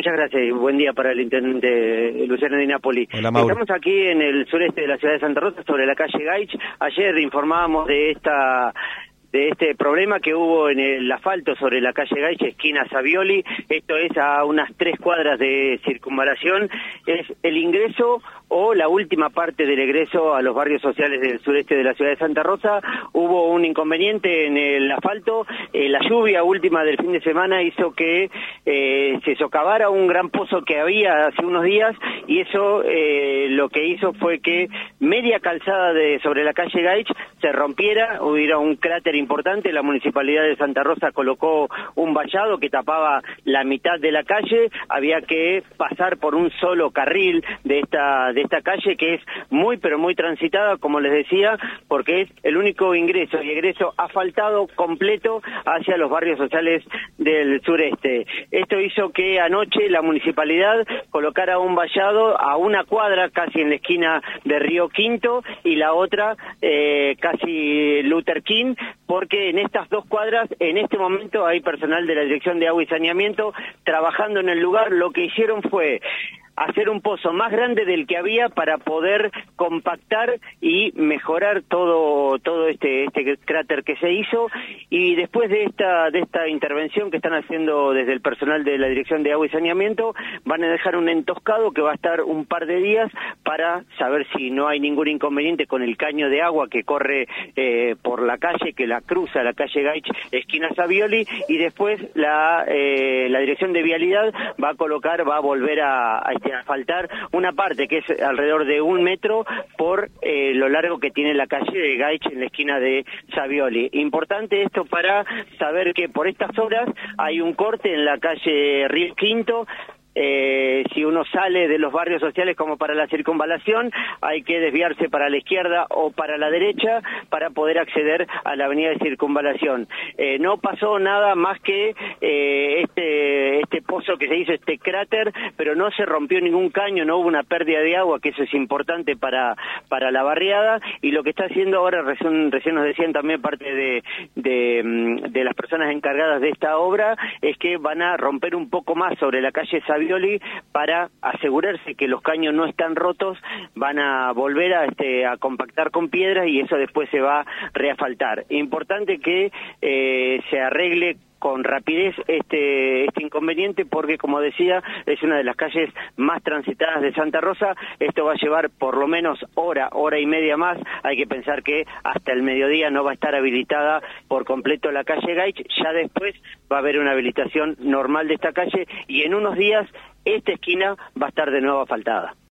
muchas gracias y buen día para el intendente Luciano Di Napoli. Hola, Mauro. Estamos aquí en el sureste de la ciudad de Santa Rosa, sobre la calle Gaich. Ayer informábamos de esta de este problema que hubo en el asfalto sobre la calle Gaich, esquina Savioli, esto es a unas tres cuadras de circunvalación, es el ingreso o la última parte del egreso a los barrios sociales del sureste de la ciudad de Santa Rosa. Hubo un inconveniente en el asfalto, eh, la lluvia última del fin de semana hizo que eh, se socavara un gran pozo que había hace unos días y eso eh, lo que hizo fue que media calzada de sobre la calle Gaich se rompiera, hubiera un cráter importante, la municipalidad de Santa Rosa colocó un vallado que tapaba la mitad de la calle, había que pasar por un solo carril de esta esta calle que es muy pero muy transitada, como les decía, porque es el único ingreso y egreso asfaltado completo hacia los barrios sociales del sureste. Esto hizo que anoche la municipalidad colocara un vallado a una cuadra casi en la esquina de Río Quinto y la otra eh, casi Luther King, porque en estas dos cuadras en este momento hay personal de la Dirección de Agua y Saneamiento trabajando en el lugar. Lo que hicieron fue hacer un pozo más grande del que había para poder compactar y mejorar todo todo este este cráter que se hizo. Y después de esta de esta intervención que están haciendo desde el personal de la Dirección de Agua y Saneamiento van a dejar un entoscado que va a estar un par de días para saber si no hay ningún inconveniente con el caño de agua que corre eh, por la calle que la cruza la calle Gaich esquina Savioli y después la eh, la Dirección de Vialidad va a colocar va a volver a, a este a faltar una parte que es alrededor de un metro por eh, lo largo que tiene la calle de Gaich en la esquina de Savioli. Importante esto para saber que por estas horas hay un corte en la calle Río Quinto, eh, si uno sale de los barrios sociales como para la circunvalación, hay que desviarse para la izquierda o para la derecha para poder acceder a la avenida de circunvalación. Eh, no pasó nada más que este pozo que se hizo, este cráter, pero no se rompió ningún caño, no hubo una pérdida de agua, que eso es importante para, para la barriada, y lo que está haciendo ahora, recién, recién nos decían también parte de, mm, de las personas encargadas de esta obra, es que van a romper un poco más sobre la calle Savioli para asegurarse que los caños no están rotos, van a volver a, este, a compactar con piedras y eso después se va a reasfaltar. Importante que eh, se arregle con rapidez este, este inconveniente porque, como decía, es una de las calles más transitadas de Santa Rosa. Esto va a llevar por lo menos hora, hora y media más. Hay que pensar que hasta el mediodía no va a estar habilitada por completo la calle Gaich. Ya después va a haber una habilitación normal de esta calle y en unos días esta esquina va a estar de nuevo asfaltada.